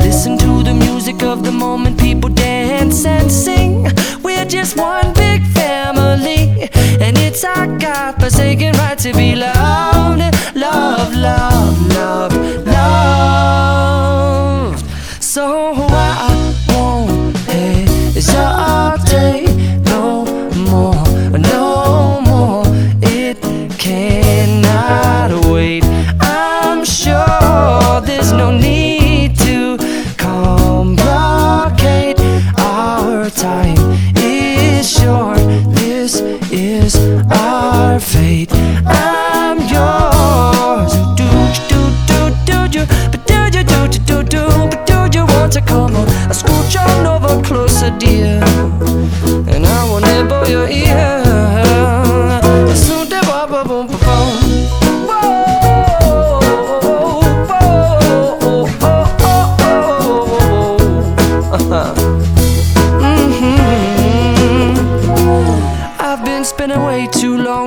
Listen to the music of the moment, people dance and sing. We're just one big and it's our God forsaken right to be loved, love, love, love, loved. Our fate.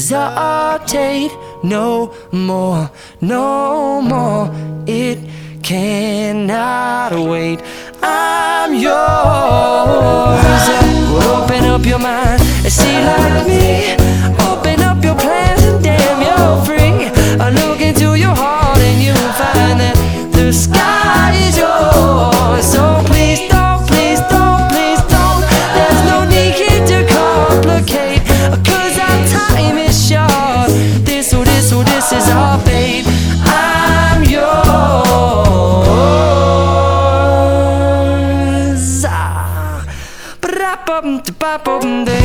hesitate no more, no more. It cannot wait. I'm yours. Well, open up your mind and see like me. Open up your plans and damn, you're free. I look into your heart and you'll find that the sky is yours. open day.